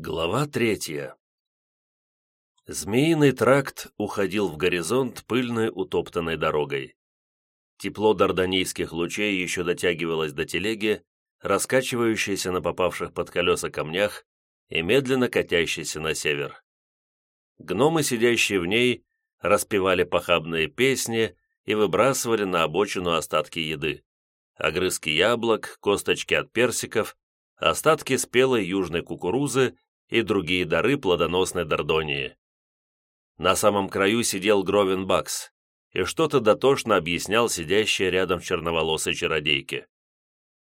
Глава третья Змеиный тракт уходил в горизонт пыльной утоптанной дорогой. Тепло дарданийских лучей еще дотягивалось до телеги, раскачивающейся на попавших под колеса камнях и медленно катящейся на север. Гномы, сидящие в ней, распевали похабные песни и выбрасывали на обочину остатки еды. Огрызки яблок, косточки от персиков, остатки спелой южной кукурузы и другие дары плодоносной Дордонии. На самом краю сидел Гровин Бакс и что-то дотошно объяснял сидящей рядом черноволосой чародейке.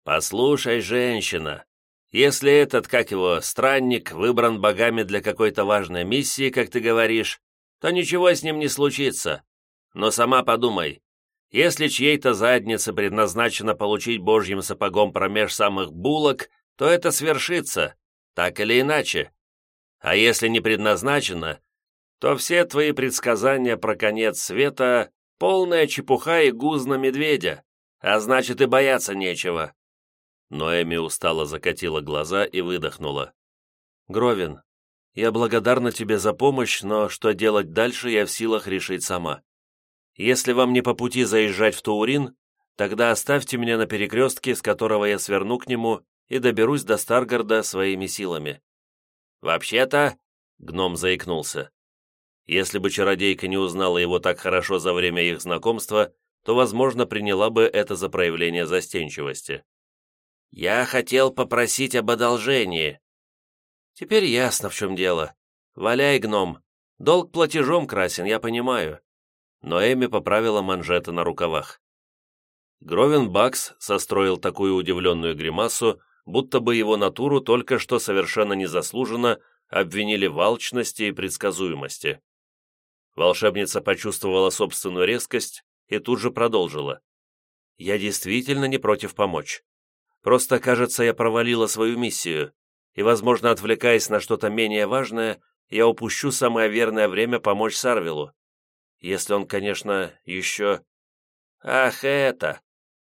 «Послушай, женщина, если этот, как его, странник, выбран богами для какой-то важной миссии, как ты говоришь, то ничего с ним не случится. Но сама подумай, если чьей-то заднице предназначено получить божьим сапогом промеж самых булок, то это свершится, так или иначе. А если не предназначено, то все твои предсказания про конец света — полная чепуха и гузна медведя, а значит и бояться нечего». Но Эми устало закатила глаза и выдохнула. «Гровин, я благодарна тебе за помощь, но что делать дальше, я в силах решить сама. Если вам не по пути заезжать в Таурин, тогда оставьте меня на перекрестке, с которого я сверну к нему и доберусь до Старгарда своими силами. «Вообще-то...» — гном заикнулся. Если бы чародейка не узнала его так хорошо за время их знакомства, то, возможно, приняла бы это за проявление застенчивости. «Я хотел попросить об одолжении». «Теперь ясно, в чем дело. Валяй, гном. Долг платежом красен, я понимаю». Но Эми поправила манжеты на рукавах. Гровен Бакс состроил такую удивленную гримасу, будто бы его натуру только что совершенно незаслуженно обвинили в алчности и предсказуемости. Волшебница почувствовала собственную резкость и тут же продолжила. «Я действительно не против помочь. Просто, кажется, я провалила свою миссию, и, возможно, отвлекаясь на что-то менее важное, я упущу самое верное время помочь Сарвилу. Если он, конечно, еще... Ах, это...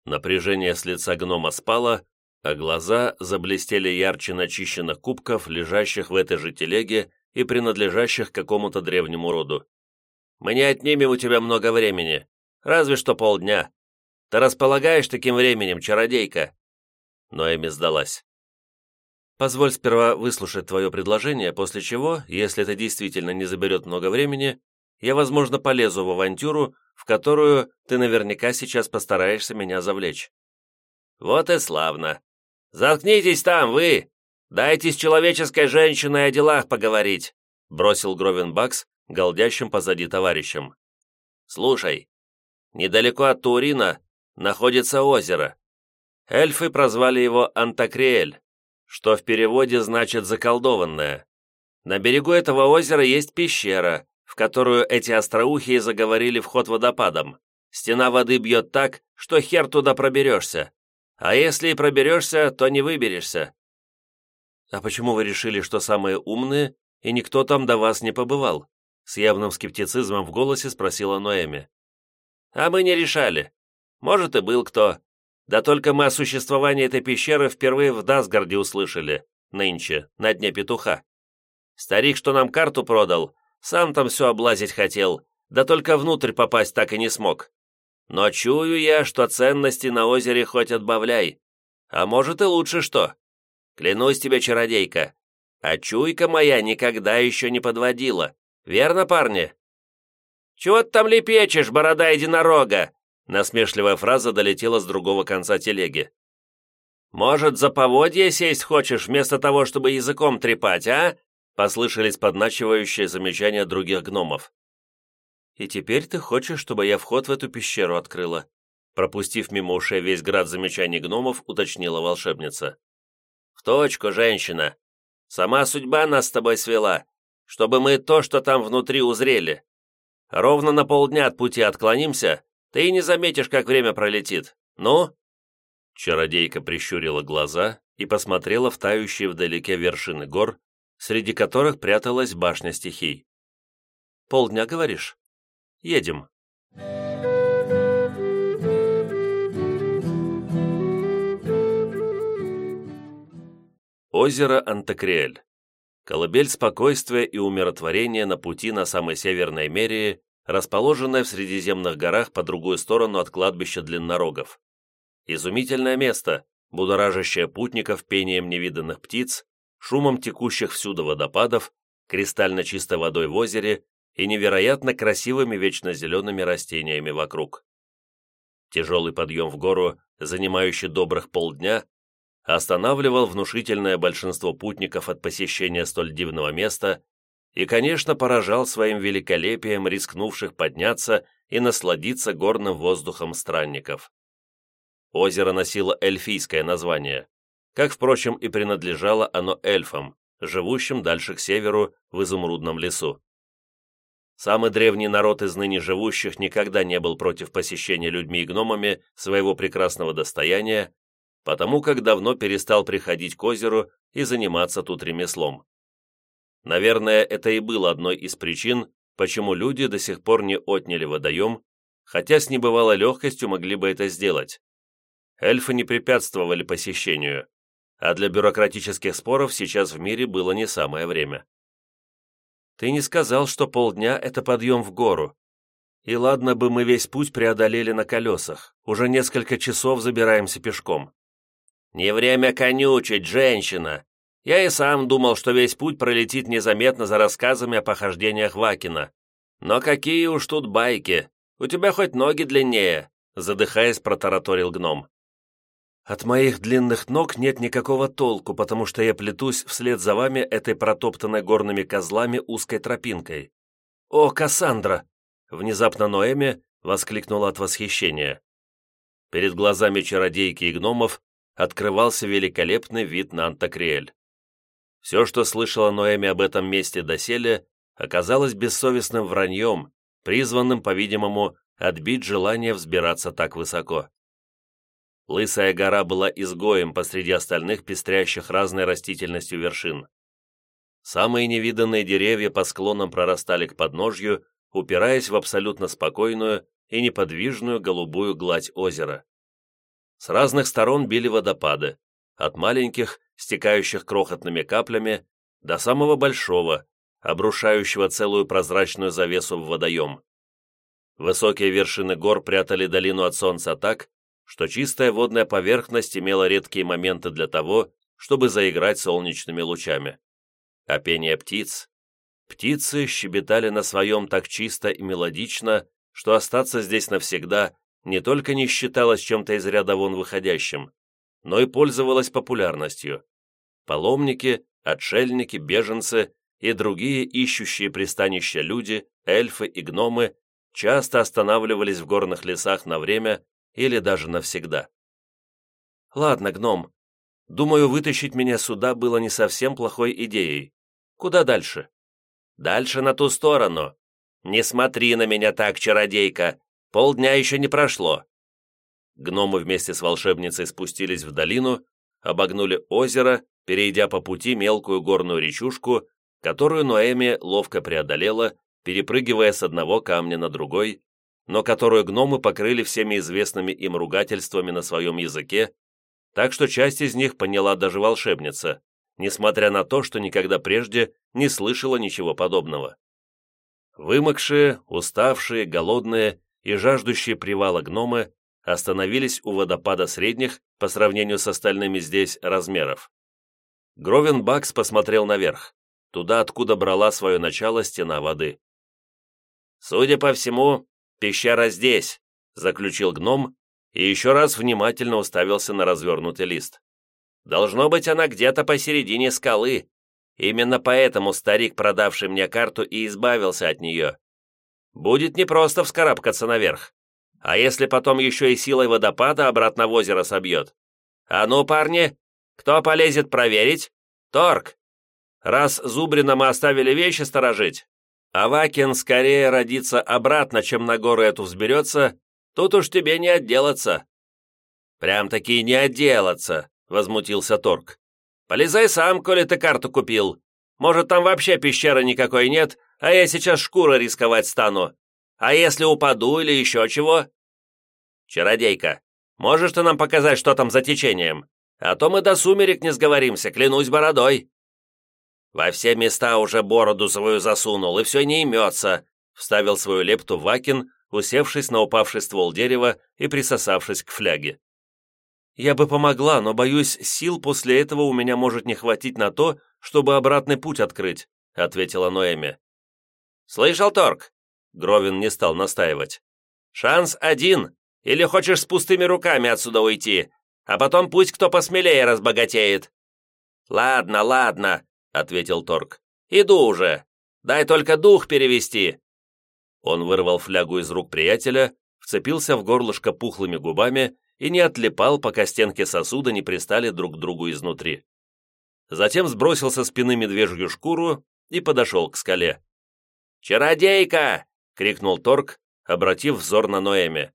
Напряжение с лица гнома спало, а глаза заблестели ярче начищенных кубков, лежащих в этой же телеге и принадлежащих какому-то древнему роду. «Мы не отнимем у тебя много времени, разве что полдня. Ты располагаешь таким временем, чародейка?» Но Эми сдалась. «Позволь сперва выслушать твое предложение, после чего, если это действительно не заберет много времени, я, возможно, полезу в авантюру, в которую ты наверняка сейчас постараешься меня завлечь». «Вот и славно. Заткнитесь там, вы! Дайте с человеческой женщиной о делах поговорить!» бросил Гровен Бакс, голдящим позади товарищем. «Слушай, недалеко от Турина находится озеро. Эльфы прозвали его Антакриэль, что в переводе значит «заколдованное». На берегу этого озера есть пещера, в которую эти остроухие заговорили вход водопадом. Стена воды бьет так, что хер туда проберешься. А если и проберешься, то не выберешься». «А почему вы решили, что самые умные, и никто там до вас не побывал?» С явным скептицизмом в голосе спросила Ноэми. «А мы не решали. Может, и был кто. Да только мы о существовании этой пещеры впервые в Дасгарде услышали, нынче, на дне петуха. Старик, что нам карту продал, сам там все облазить хотел, да только внутрь попасть так и не смог. Но чую я, что ценности на озере хоть отбавляй. А может и лучше что. Клянусь тебе, чародейка, а чуйка моя никогда еще не подводила. Верно, парни?» «Чего ты там лепечешь, борода единорога?» Насмешливая фраза долетела с другого конца телеги. «Может, за поводье сесть хочешь, вместо того, чтобы языком трепать, а?» Послышались подначивающие замечания других гномов. «И теперь ты хочешь, чтобы я вход в эту пещеру открыла?» Пропустив мимо ушей весь град замечаний гномов, уточнила волшебница. «В точку, женщина. Сама судьба нас с тобой свела чтобы мы то, что там внутри, узрели. Ровно на полдня от пути отклонимся, ты и не заметишь, как время пролетит. Ну?» Чародейка прищурила глаза и посмотрела в тающие вдалеке вершины гор, среди которых пряталась башня стихий. «Полдня, говоришь? Едем». Озеро Антакриэль Колыбель спокойствия и умиротворения на пути на самой северной Мерии, расположенная в Средиземных горах по другую сторону от кладбища Длиннорогов. Изумительное место, будоражащее путников пением невиданных птиц, шумом текущих всюду водопадов, кристально чистой водой в озере и невероятно красивыми вечно зелеными растениями вокруг. Тяжелый подъем в гору, занимающий добрых полдня, останавливал внушительное большинство путников от посещения столь дивного места и, конечно, поражал своим великолепием рискнувших подняться и насладиться горным воздухом странников. Озеро носило эльфийское название, как, впрочем, и принадлежало оно эльфам, живущим дальше к северу в изумрудном лесу. Самый древний народ из ныне живущих никогда не был против посещения людьми и гномами своего прекрасного достояния, потому как давно перестал приходить к озеру и заниматься тут ремеслом. Наверное, это и было одной из причин, почему люди до сих пор не отняли водоем, хотя с небывалой легкостью могли бы это сделать. Эльфы не препятствовали посещению, а для бюрократических споров сейчас в мире было не самое время. «Ты не сказал, что полдня — это подъем в гору. И ладно бы мы весь путь преодолели на колесах, уже несколько часов забираемся пешком». «Не время конючить, женщина! Я и сам думал, что весь путь пролетит незаметно за рассказами о похождениях Вакина. Но какие уж тут байки! У тебя хоть ноги длиннее!» Задыхаясь, протараторил гном. От моих длинных ног нет никакого толку, потому что я плетусь вслед за вами этой протоптанной горными козлами узкой тропинкой. «О, Кассандра!» Внезапно Ноэми воскликнула от восхищения. Перед глазами чародейки и гномов открывался великолепный вид на Антакриэль. Все, что слышала Ноэми об этом месте доселе, оказалось бессовестным враньем, призванным, по-видимому, отбить желание взбираться так высоко. Лысая гора была изгоем посреди остальных пестрящих разной растительностью вершин. Самые невиданные деревья по склонам прорастали к подножью, упираясь в абсолютно спокойную и неподвижную голубую гладь озера. С разных сторон били водопады, от маленьких, стекающих крохотными каплями, до самого большого, обрушающего целую прозрачную завесу в водоем. Высокие вершины гор прятали долину от солнца так, что чистая водная поверхность имела редкие моменты для того, чтобы заиграть солнечными лучами. А пение птиц... Птицы щебетали на своем так чисто и мелодично, что остаться здесь навсегда не только не считалось чем-то из ряда вон выходящим, но и пользовалось популярностью. Паломники, отшельники, беженцы и другие ищущие пристанища люди, эльфы и гномы часто останавливались в горных лесах на время или даже навсегда. «Ладно, гном. Думаю, вытащить меня сюда было не совсем плохой идеей. Куда дальше?» «Дальше на ту сторону. Не смотри на меня так, чародейка. Полдня еще не прошло». Гномы вместе с волшебницей спустились в долину, обогнули озеро, перейдя по пути мелкую горную речушку, которую Ноэми ловко преодолела, перепрыгивая с одного камня на другой, но которую гномы покрыли всеми известными им ругательствами на своем языке, так что часть из них поняла даже волшебница, несмотря на то, что никогда прежде не слышала ничего подобного. Вымокшие, уставшие, голодные и жаждущие привала гномы остановились у водопада средних, по сравнению с остальными здесь, размеров. Гровен Бакс посмотрел наверх, туда, откуда брала свое начало стена воды. «Судя по всему, «Пещера здесь», — заключил гном и еще раз внимательно уставился на развернутый лист. «Должно быть, она где-то посередине скалы. Именно поэтому старик, продавший мне карту, и избавился от нее. Будет непросто вскарабкаться наверх. А если потом еще и силой водопада обратно в озеро собьет? А ну, парни, кто полезет проверить? Торг! Раз Зубрина мы оставили вещи сторожить, Авакин скорее родится обратно, чем на гору эту взберется, тут уж тебе не отделаться». «Прям-таки не отделаться», — возмутился Торг. «Полезай сам, коли ты карту купил. Может, там вообще пещеры никакой нет, а я сейчас шкуры рисковать стану. А если упаду или еще чего?» «Чародейка, можешь ты нам показать, что там за течением? А то мы до сумерек не сговоримся, клянусь бородой». Во все места уже бороду свою засунул, и все не имется», вставил свою лепту Вакин, усевшись на упавший ствол дерева и присосавшись к фляге. «Я бы помогла, но, боюсь, сил после этого у меня может не хватить на то, чтобы обратный путь открыть», ответила Ноэми. «Слышал, Торг?» Гровин не стал настаивать. «Шанс один. Или хочешь с пустыми руками отсюда уйти, а потом пусть кто посмелее разбогатеет». «Ладно, ладно», — ответил Торг. «Иду уже. Дай только дух перевести». Он вырвал флягу из рук приятеля, вцепился в горлышко пухлыми губами и не отлипал, пока стенки сосуда не пристали друг к другу изнутри. Затем сбросил со спины медвежью шкуру и подошел к скале. «Чародейка!» — крикнул Торг, обратив взор на Ноэме.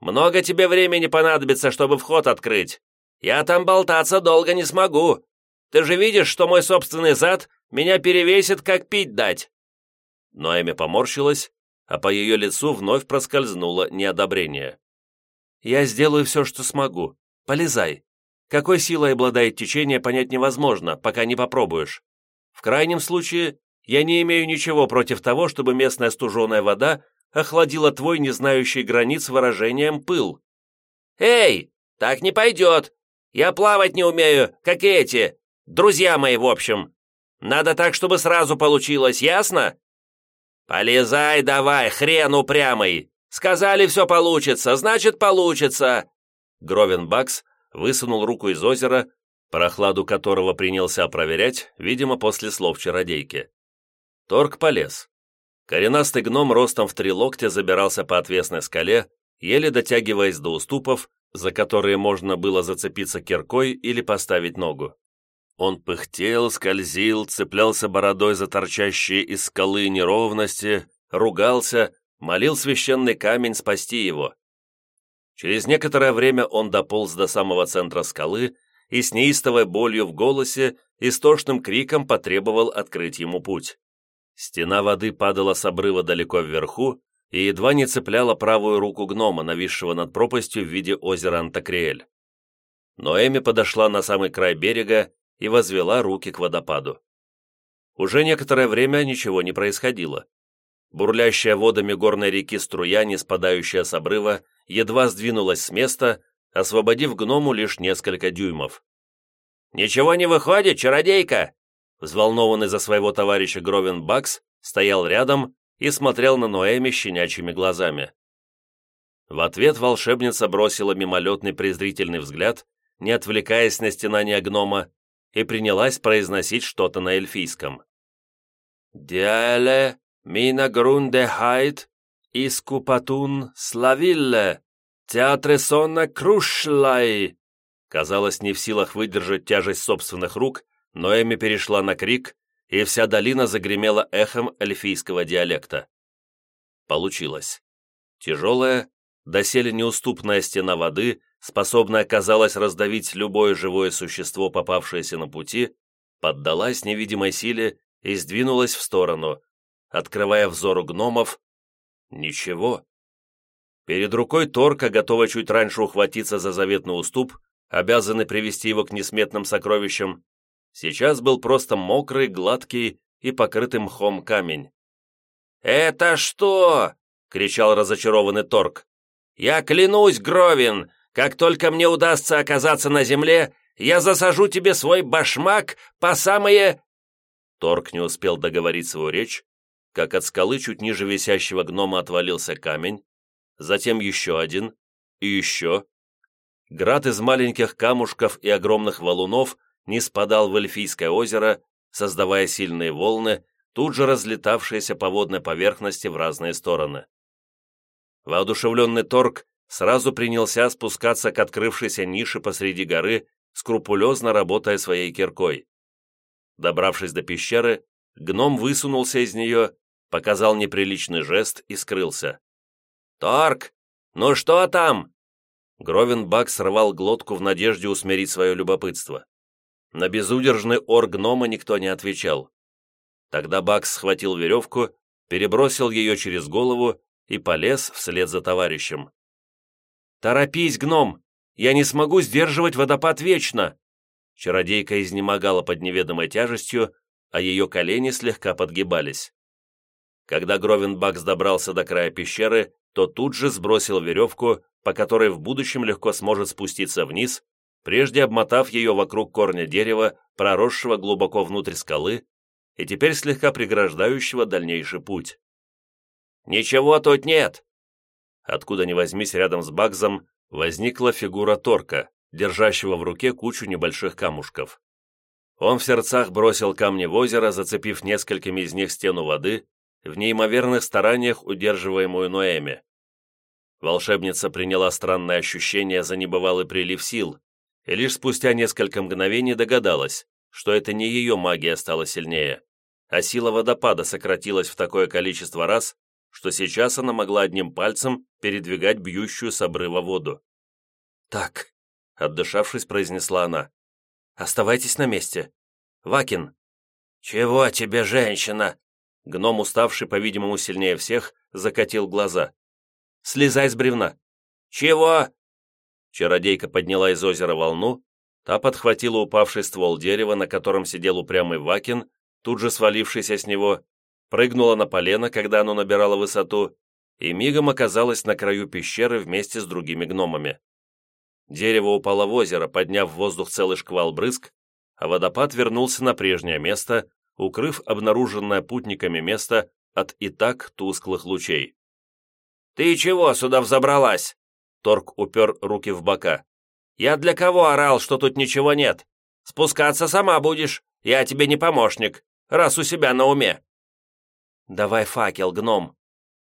«Много тебе времени понадобится, чтобы вход открыть. Я там болтаться долго не смогу. Ты же видишь, что мой собственный зад меня перевесит, как пить дать!» Ноэми поморщилась, а по ее лицу вновь проскользнуло неодобрение. «Я сделаю все, что смогу. Полезай. Какой силой обладает течение, понять невозможно, пока не попробуешь. В крайнем случае, я не имею ничего против того, чтобы местная стуженая вода охладила твой не знающий границ выражением пыл». «Эй, так не пойдет! Я плавать не умею, как эти, друзья мои, в общем. Надо так, чтобы сразу получилось, ясно?» «Полезай давай, хрен упрямый! Сказали, все получится, значит, получится!» Гровен Бакс высунул руку из озера, прохладу которого принялся проверять, видимо, после слов чародейки. Торг полез. Коренастый гном ростом в три локтя забирался по отвесной скале, еле дотягиваясь до уступов, за которые можно было зацепиться киркой или поставить ногу. Он пыхтел, скользил, цеплялся бородой за торчащие из скалы неровности, ругался, молил священный камень спасти его. Через некоторое время он дополз до самого центра скалы и с неистовой болью в голосе и стошным криком потребовал открыть ему путь. Стена воды падала с обрыва далеко вверху и едва не цепляла правую руку гнома, нависшего над пропастью в виде озера Антакриэль. Но Эми подошла на самый край берега и возвела руки к водопаду. Уже некоторое время ничего не происходило. Бурлящая водами горной реки струя, не спадающая с обрыва, едва сдвинулась с места, освободив гному лишь несколько дюймов. «Ничего не выходит, чародейка!» Взволнованный за своего товарища Гровен Бакс стоял рядом и смотрел на Ноэми щенячьими глазами. В ответ волшебница бросила мимолетный презрительный взгляд, не отвлекаясь на стенание гнома, и принялась произносить что-то на эльфийском. «Диале Мина грунде хайт, искупатун славилле, театре сонна крушлай!» Казалось, не в силах выдержать тяжесть собственных рук, но Эми перешла на крик, и вся долина загремела эхом эльфийского диалекта. Получилось. Тяжелая, доселе неуступная стена воды, способная, казалось, раздавить любое живое существо, попавшееся на пути, поддалась невидимой силе и сдвинулась в сторону, открывая взору гномов. Ничего. Перед рукой Торка, готова чуть раньше ухватиться за заветный уступ, обязаны привести его к несметным сокровищам, сейчас был просто мокрый, гладкий и покрытый мхом камень. «Это что?» — кричал разочарованный Торг. «Я клянусь, Гровин, как только мне удастся оказаться на земле, я засажу тебе свой башмак по самые...» Торг не успел договорить свою речь, как от скалы чуть ниже висящего гнома отвалился камень, затем еще один и еще. Град из маленьких камушков и огромных валунов не спадал в Эльфийское озеро, создавая сильные волны, тут же разлетавшиеся по водной поверхности в разные стороны. Воодушевленный торг сразу принялся спускаться к открывшейся нише посреди горы, скрупулезно работая своей киркой. Добравшись до пещеры, гном высунулся из нее показал неприличный жест и скрылся. «Торг, ну что там?» Гровен Бак сорвал глотку в надежде усмирить свое любопытство. На безудержный ор гнома никто не отвечал. Тогда Бакс схватил веревку, перебросил ее через голову и полез вслед за товарищем. «Торопись, гном! Я не смогу сдерживать водопад вечно!» Чародейка изнемогала под неведомой тяжестью, а ее колени слегка подгибались. Когда Гровенбакс добрался до края пещеры, то тут же сбросил веревку, по которой в будущем легко сможет спуститься вниз, прежде обмотав ее вокруг корня дерева, проросшего глубоко внутрь скалы, и теперь слегка преграждающего дальнейший путь. «Ничего тут нет!» Откуда ни возьмись рядом с Багзом, возникла фигура Торка, держащего в руке кучу небольших камушков. Он в сердцах бросил камни в озеро, зацепив несколькими из них стену воды, в неимоверных стараниях удерживаемую Ноэми. Волшебница приняла странное ощущение за небывалый прилив сил, и лишь спустя несколько мгновений догадалась, что это не ее магия стала сильнее, а сила водопада сократилась в такое количество раз, что сейчас она могла одним пальцем передвигать бьющую с обрыва воду. «Так», — отдышавшись, произнесла она, — «оставайтесь на месте. Вакин». «Чего тебе, женщина?» Гном, уставший, по-видимому, сильнее всех, закатил глаза. «Слезай с бревна!» «Чего?» Чародейка подняла из озера волну, та подхватила упавший ствол дерева, на котором сидел упрямый Вакин, тут же свалившийся с него, прыгнула на полено, когда оно набирало высоту, и мигом оказалась на краю пещеры вместе с другими гномами. Дерево упало в озеро, подняв в воздух целый шквал брызг, а водопад вернулся на прежнее место, укрыв обнаруженное путниками место от и так тусклых лучей. «Ты чего сюда взобралась?» Торг упер руки в бока. «Я для кого орал, что тут ничего нет? Спускаться сама будешь, я тебе не помощник, раз у себя на уме». «Давай факел, гном!»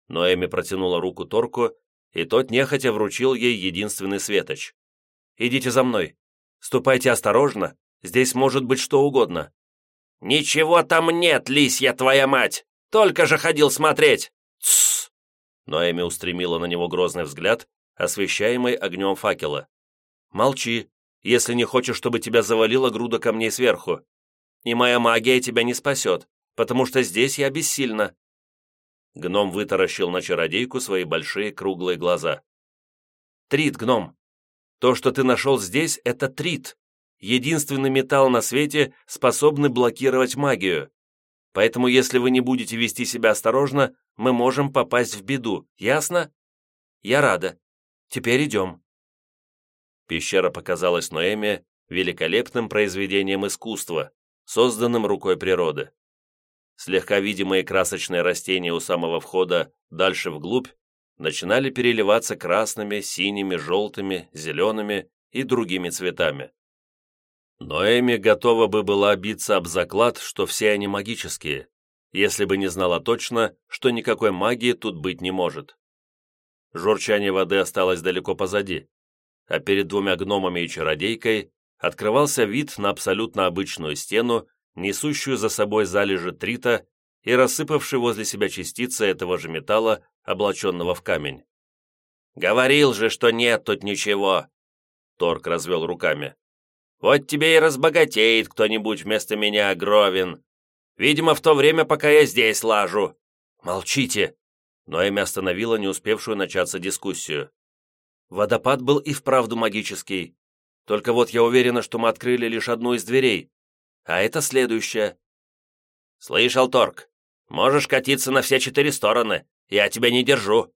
Но Эми протянула руку Торку, и тот нехотя вручил ей единственный светоч. «Идите за мной. Ступайте осторожно, здесь может быть что угодно». «Ничего там нет, лисья твоя мать! Только же ходил смотреть!» «Тссс!» Но Эми устремила на него грозный взгляд, освещаемый огнем факела. «Молчи, если не хочешь, чтобы тебя завалила груда камней сверху. И моя магия тебя не спасет, потому что здесь я бессильна». Гном вытаращил на чародейку свои большие круглые глаза. «Трит, гном! То, что ты нашел здесь, это трит единственный металл на свете, способный блокировать магию. Поэтому, если вы не будете вести себя осторожно, мы можем попасть в беду, ясно? Я рада. Теперь идем». Пещера показалась Ноэме великолепным произведением искусства, созданным рукой природы. Слегка видимые красочные растения у самого входа, дальше вглубь, начинали переливаться красными, синими, желтыми, зелеными и другими цветами. Но Эми готова бы была биться об заклад, что все они магические, если бы не знала точно, что никакой магии тут быть не может. Журчание воды осталось далеко позади, а перед двумя гномами и чародейкой открывался вид на абсолютно обычную стену, несущую за собой залежи трита и рассыпавший возле себя частицы этого же металла, облаченного в камень. «Говорил же, что нет тут ничего!» Торг развел руками. Вот тебе и разбогатеет кто-нибудь вместо меня, Гровин. Видимо, в то время, пока я здесь лажу. Молчите!» Но Эми остановила не успевшую начаться дискуссию. Водопад был и вправду магический. Только вот я уверена, что мы открыли лишь одну из дверей. А это следующая. «Слышал, Торг, можешь катиться на все четыре стороны. Я тебя не держу».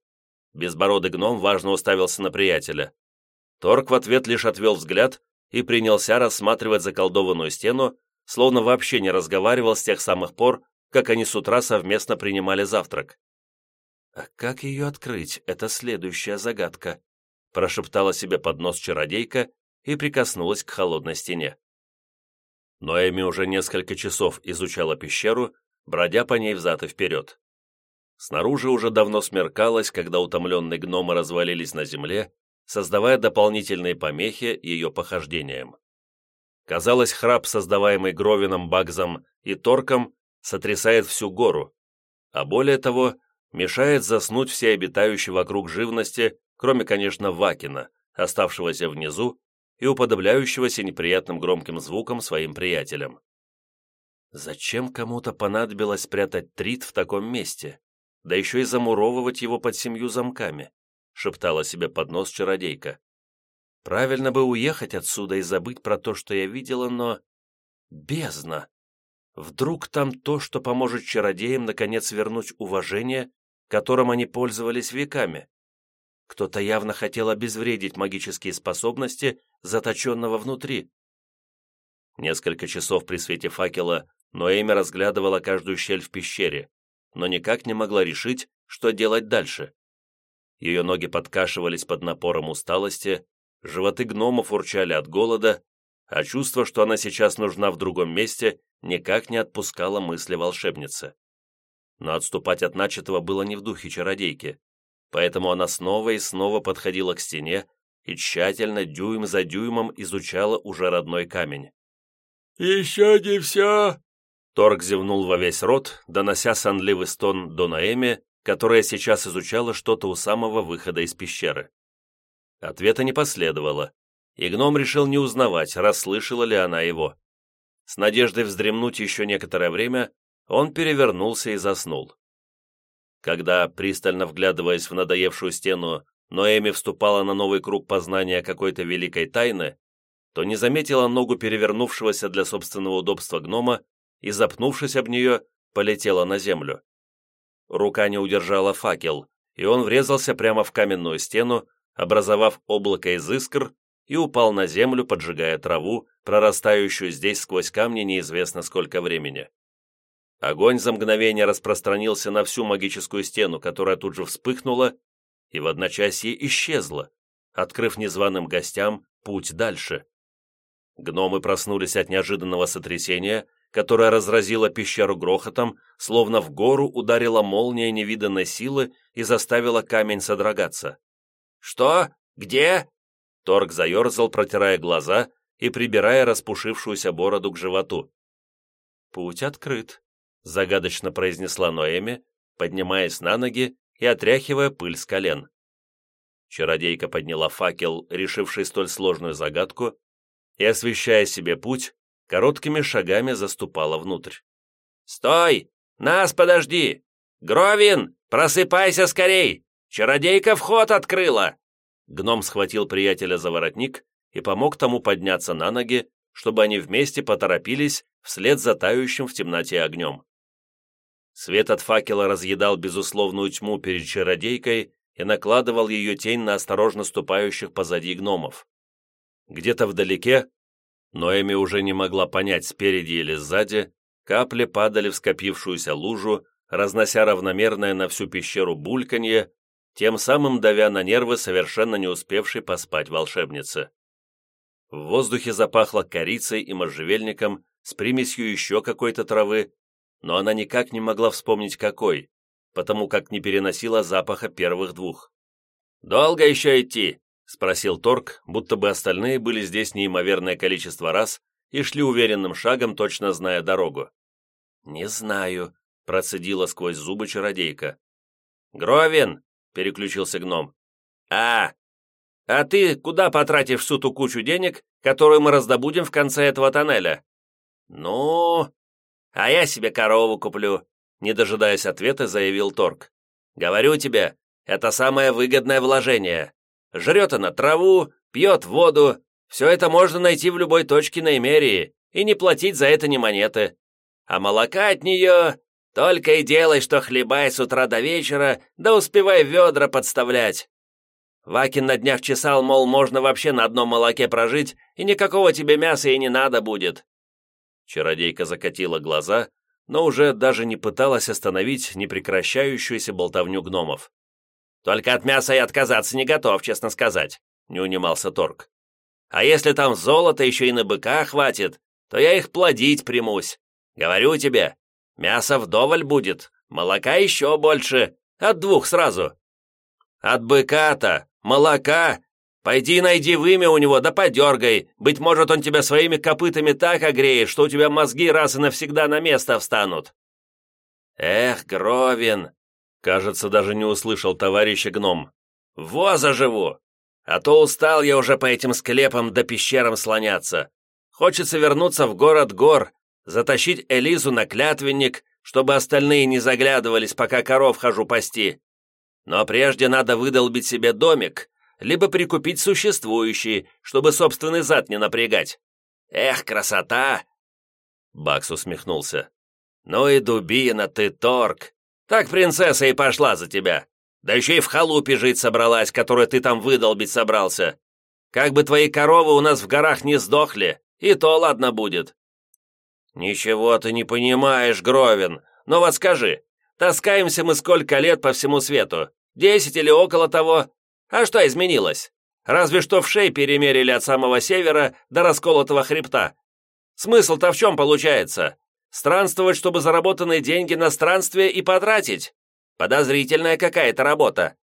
Безбородый гном важно уставился на приятеля. Торг в ответ лишь отвел взгляд и принялся рассматривать заколдованную стену, словно вообще не разговаривал с тех самых пор, как они с утра совместно принимали завтрак. «А как ее открыть? Это следующая загадка», прошептала себе под нос чародейка и прикоснулась к холодной стене. Но Эми уже несколько часов изучала пещеру, бродя по ней взад и вперед. Снаружи уже давно смеркалось, когда утомленные гномы развалились на земле, создавая дополнительные помехи ее похождениям. Казалось, храп, создаваемый Гровином, Багзом и Торком, сотрясает всю гору, а более того, мешает заснуть все обитающие вокруг живности, кроме, конечно, Вакина, оставшегося внизу и уподобляющегося неприятным громким звуком своим приятелям. Зачем кому-то понадобилось спрятать Трит в таком месте, да еще и замуровывать его под семью замками? — шептала себе под нос чародейка. «Правильно бы уехать отсюда и забыть про то, что я видела, но... Бездна! Вдруг там то, что поможет чародеям наконец вернуть уважение, которым они пользовались веками? Кто-то явно хотел обезвредить магические способности заточенного внутри. Несколько часов при свете факела Ноэми разглядывала каждую щель в пещере, но никак не могла решить, что делать дальше. Ее ноги подкашивались под напором усталости, животы гномов урчали от голода, а чувство, что она сейчас нужна в другом месте, никак не отпускало мысли волшебницы. Но отступать от начатого было не в духе чародейки, поэтому она снова и снова подходила к стене и тщательно, дюйм за дюймом, изучала уже родной камень. «Еще не все!» Торг зевнул во весь рот, донося сонливый стон до Наэми, которая сейчас изучала что-то у самого выхода из пещеры. Ответа не последовало, и гном решил не узнавать, расслышала ли она его. С надеждой вздремнуть еще некоторое время, он перевернулся и заснул. Когда, пристально вглядываясь в надоевшую стену, Ноэми вступала на новый круг познания какой-то великой тайны, то не заметила ногу перевернувшегося для собственного удобства гнома и, запнувшись об нее, полетела на землю. Рука не удержала факел, и он врезался прямо в каменную стену, образовав облако из искр, и упал на землю, поджигая траву, прорастающую здесь сквозь камни неизвестно сколько времени. Огонь за мгновение распространился на всю магическую стену, которая тут же вспыхнула и в одночасье исчезла, открыв незваным гостям путь дальше. Гномы проснулись от неожиданного сотрясения, которое разразило пещеру грохотом, словно в гору ударила молния невиданной силы и заставила камень содрогаться. «Что? Где?» Торг заерзал, протирая глаза и прибирая распушившуюся бороду к животу. «Путь открыт», — загадочно произнесла Ноэми, поднимаясь на ноги и отряхивая пыль с колен. Чародейка подняла факел, решивший столь сложную загадку, и, освещая себе путь, короткими шагами заступала внутрь. «Стой! Нас подожди! Гровин, просыпайся скорей! Чародейка вход открыла!» Гном схватил приятеля за воротник и помог тому подняться на ноги, чтобы они вместе поторопились вслед за тающим в темноте огнем. Свет от факела разъедал безусловную тьму перед чародейкой и накладывал ее тень на осторожно ступающих позади гномов. Где-то вдалеке, но Эми уже не могла понять, спереди или сзади, капли падали в скопившуюся лужу, разнося равномерное на всю пещеру бульканье, тем самым давя на нервы совершенно не успевшей поспать волшебницы. В воздухе запахло корицей и можжевельником с примесью еще какой-то травы, но она никак не могла вспомнить какой, потому как не переносила запаха первых двух. «Долго еще идти?» — спросил Торг, будто бы остальные были здесь неимоверное количество раз и шли уверенным шагом, точно зная дорогу. «Не знаю», — процедила сквозь зубы чародейка. «Гровин!» — переключился гном. «А, а ты куда потратишь всю ту кучу денег, которую мы раздобудем в конце этого тоннеля?» «Ну, а я себе корову куплю», — не дожидаясь ответа, заявил Торг. «Говорю тебе, это самое выгодное вложение. Жрет она траву, пьет воду. Все это можно найти в любой точке на Эмерии и не платить за это ни монеты. А молока от нее только и делай, что хлебай с утра до вечера, да успевай ведра подставлять. Вакин на днях чесал, мол, можно вообще на одном молоке прожить, и никакого тебе мяса и не надо будет. Чародейка закатила глаза, но уже даже не пыталась остановить непрекращающуюся болтовню гномов. Только от мяса я отказаться не готов, честно сказать», — не унимался Торг. «А если там золото еще и на быка хватит, то я их плодить примусь. Говорю тебе, мяса вдоволь будет, молока еще больше, от двух сразу». «От быка-то, молока, Пойди найди вымя у него, да подергай. Быть может, он тебя своими копытами так огреет, что у тебя мозги раз и навсегда на место встанут». «Эх, Гровин, Кажется, даже не услышал товарища гном. «Во заживу! А то устал я уже по этим склепам да пещерам слоняться. Хочется вернуться в город гор, затащить Элизу на клятвенник, чтобы остальные не заглядывались, пока коров хожу пасти. Но прежде надо выдолбить себе домик, либо прикупить существующий, чтобы собственный зад не напрягать. Эх, красота!» Бакс усмехнулся. «Ну и дубина ты, торг! Так принцесса и пошла за тебя! Да еще и в халупе жить собралась, которую ты там выдолбить собрался! Как бы твои коровы у нас в горах не сдохли, и то ладно будет!» «Ничего ты не понимаешь, Гровин, но вот скажи, таскаемся мы сколько лет по всему свету? Десять или около того? А что изменилось? Разве что в шей перемерили от самого севера до расколотого хребта. Смысл-то в чем получается? Странствовать, чтобы заработанные деньги на странствие и потратить? Подозрительная какая-то работа.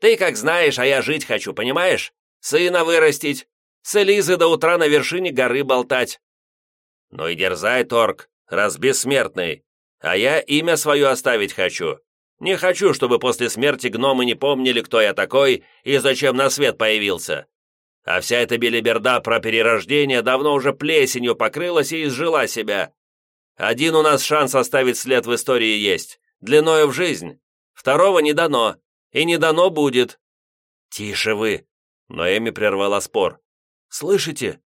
Ты как знаешь, а я жить хочу, понимаешь? Сына вырастить, с Элизы до утра на вершине горы болтать. Ну и дерзай, Торг, раз бессмертный. А я имя свое оставить хочу. Не хочу, чтобы после смерти гномы не помнили, кто я такой и зачем на свет появился. А вся эта белиберда про перерождение давно уже плесенью покрылась и изжила себя. Один у нас шанс оставить след в истории есть, длиною в жизнь. Второго не дано, и не дано будет. Тише вы, но Эми прервала спор. Слышите?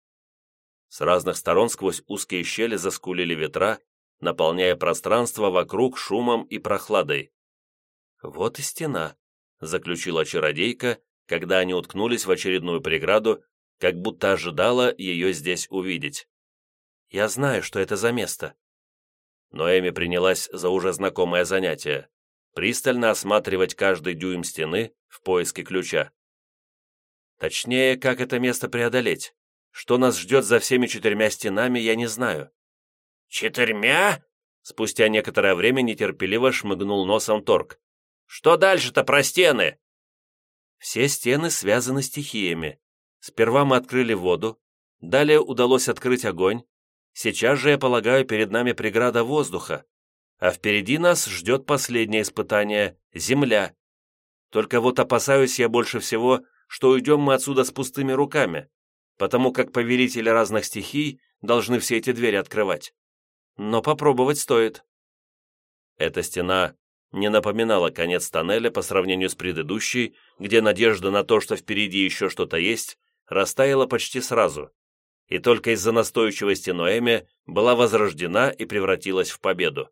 С разных сторон сквозь узкие щели заскулили ветра, наполняя пространство вокруг шумом и прохладой. «Вот и стена», — заключила чародейка, когда они уткнулись в очередную преграду, как будто ожидала ее здесь увидеть. «Я знаю, что это за место». Но Эми принялась за уже знакомое занятие — пристально осматривать каждый дюйм стены в поиске ключа. Точнее, как это место преодолеть. Что нас ждет за всеми четырьмя стенами, я не знаю. «Четырьмя?» Спустя некоторое время нетерпеливо шмыгнул носом Торг. Что дальше-то про стены?» Все стены связаны стихиями. Сперва мы открыли воду, далее удалось открыть огонь. Сейчас же, я полагаю, перед нами преграда воздуха, а впереди нас ждет последнее испытание — земля. Только вот опасаюсь я больше всего, что уйдем мы отсюда с пустыми руками, потому как повелители разных стихий должны все эти двери открывать. Но попробовать стоит. Эта стена не напоминала конец тоннеля по сравнению с предыдущей, где надежда на то, что впереди еще что-то есть, растаяла почти сразу, и только из-за настойчивости Ноэми была возрождена и превратилась в победу.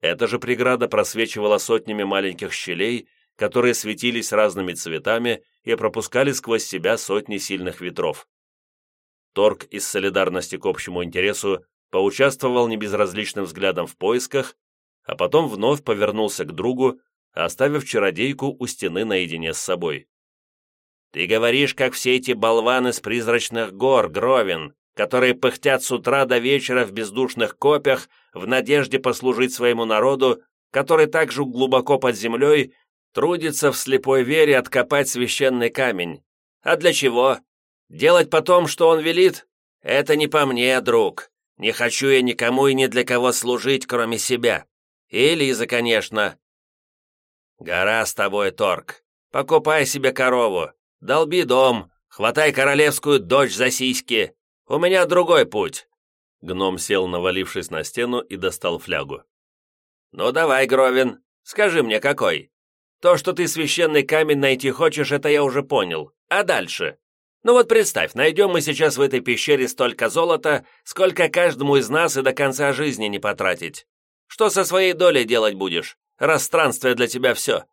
Эта же преграда просвечивала сотнями маленьких щелей, которые светились разными цветами и пропускали сквозь себя сотни сильных ветров. Торг из солидарности к общему интересу поучаствовал небезразличным взглядом в поисках а потом вновь повернулся к другу, оставив чародейку у стены наедине с собой. «Ты говоришь, как все эти болваны с призрачных гор, Гровин, которые пыхтят с утра до вечера в бездушных копях в надежде послужить своему народу, который также глубоко под землей трудится в слепой вере откопать священный камень. А для чего? Делать потом, что он велит? Это не по мне, друг. Не хочу я никому и ни для кого служить, кроме себя. И Лиза, конечно. Гора с тобой, Торг. Покупай себе корову. Долби дом. Хватай королевскую дочь за сиськи. У меня другой путь. Гном сел, навалившись на стену, и достал флягу. «Ну давай, Гровин, скажи мне, какой? То, что ты священный камень найти хочешь, это я уже понял. А дальше? Ну вот представь, найдем мы сейчас в этой пещере столько золота, сколько каждому из нас и до конца жизни не потратить. Что со своей долей делать будешь, раз странствие для тебя все?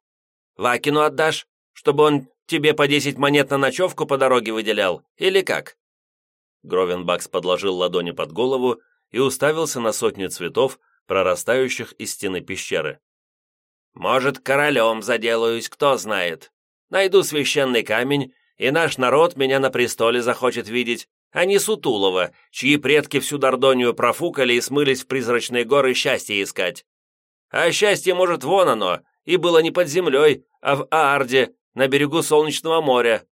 Вакину отдашь, чтобы он тебе по десять монет на ночевку по дороге выделял, или как?» Гровенбакс подложил ладони под голову и уставился на сотни цветов, прорастающих из стены пещеры. «Может, королем заделаюсь, кто знает. Найду священный камень, и наш народ меня на престоле захочет видеть, а не Сутулова, чьи предки всю Дордонию профукали и смылись в призрачные горы счастье искать. А счастье, может, вон оно, и было не под землей, а в Аарде, на берегу Солнечного моря.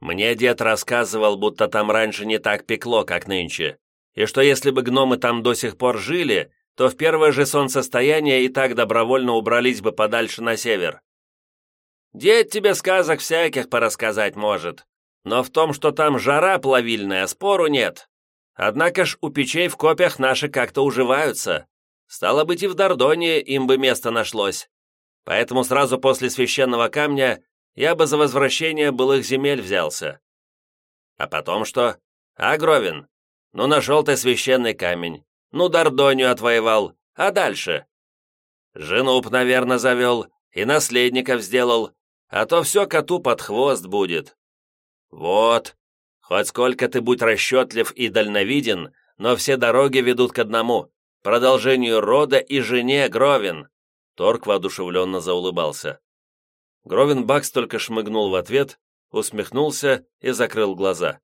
Мне дед рассказывал, будто там раньше не так пекло, как нынче, и что если бы гномы там до сих пор жили, то в первое же солнцестояние и так добровольно убрались бы подальше на север. Дед тебе сказок всяких порассказать может, но в том, что там жара плавильная, спору нет. Однако ж у печей в копьях наши как-то уживаются. Стало быть, и в Дордоне им бы место нашлось. Поэтому сразу после священного камня я бы за возвращение былых земель взялся. А потом что? А, Гровин, ну нашел ты священный камень. Ну, Дордонию отвоевал. А дальше? Жену б, наверное, завел и наследников сделал, а то все коту под хвост будет. Вот, хоть сколько ты будь расчетлив и дальновиден, но все дороги ведут к одному — продолжению рода и жене Гровин. Торг воодушевленно заулыбался. Гровин Бакс только шмыгнул в ответ, усмехнулся и закрыл глаза.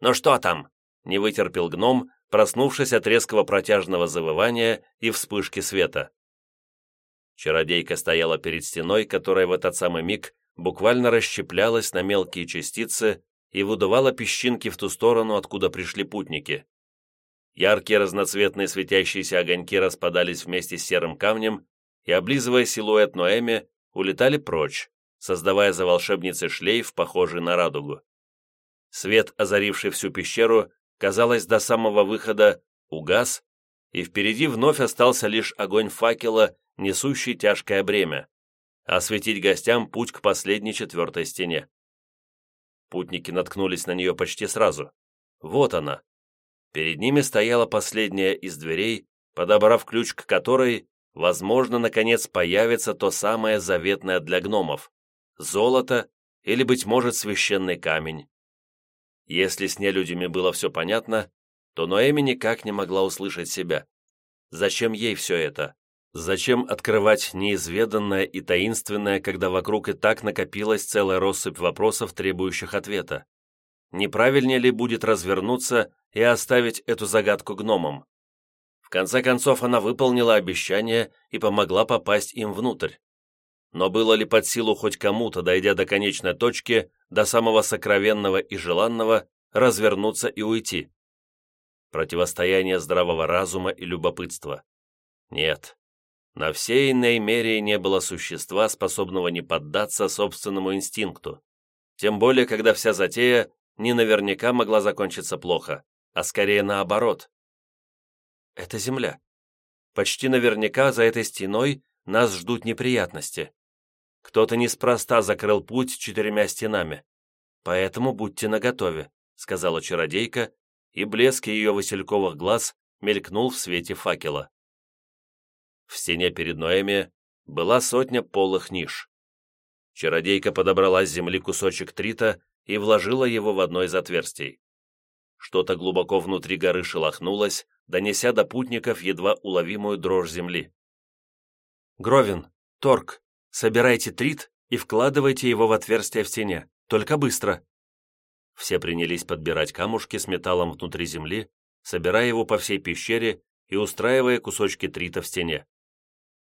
«Ну что там?» — не вытерпел гном, проснувшись от резкого протяжного завывания и вспышки света. Чародейка стояла перед стеной, которая в этот самый миг буквально расщеплялась на мелкие частицы и выдувала песчинки в ту сторону, откуда пришли путники. Яркие разноцветные светящиеся огоньки распадались вместе с серым камнем и, облизывая силуэт Ноэми, улетали прочь, создавая за волшебницей шлейф, похожий на радугу. Свет, озаривший всю пещеру, казалось, до самого выхода угас, и впереди вновь остался лишь огонь факела, несущий тяжкое бремя, осветить гостям путь к последней четвертой стене. Путники наткнулись на нее почти сразу. Вот она. Перед ними стояла последняя из дверей, подобрав ключ к которой, возможно, наконец появится то самое заветное для гномов — золото или, быть может, священный камень. Если с нелюдями было все понятно, то Ноэми никак не могла услышать себя. Зачем ей все это? Зачем открывать неизведанное и таинственное, когда вокруг и так накопилась целая россыпь вопросов, требующих ответа? Неправильнее ли будет развернуться и оставить эту загадку гномам? В конце концов, она выполнила обещание и помогла попасть им внутрь. Но было ли под силу хоть кому-то, дойдя до конечной точки, до самого сокровенного и желанного, развернуться и уйти? Противостояние здравого разума и любопытства. Нет, на всей Неймерии не было существа, способного не поддаться собственному инстинкту. Тем более, когда вся затея не наверняка могла закончиться плохо, а скорее наоборот. Это земля. Почти наверняка за этой стеной нас ждут неприятности. Кто-то неспроста закрыл путь четырьмя стенами. Поэтому будьте наготове, сказала чародейка, и блеск ее васильковых глаз мелькнул в свете факела. В стене перед Ноэми была сотня полых ниш. Чародейка подобрала с земли кусочек трита и вложила его в одно из отверстий. Что-то глубоко внутри горы шелохнулось, донеся до путников едва уловимую дрожь земли. «Гровин, Торг, собирайте трит и вкладывайте его в отверстие в стене, только быстро!» Все принялись подбирать камушки с металлом внутри земли, собирая его по всей пещере и устраивая кусочки трита в стене.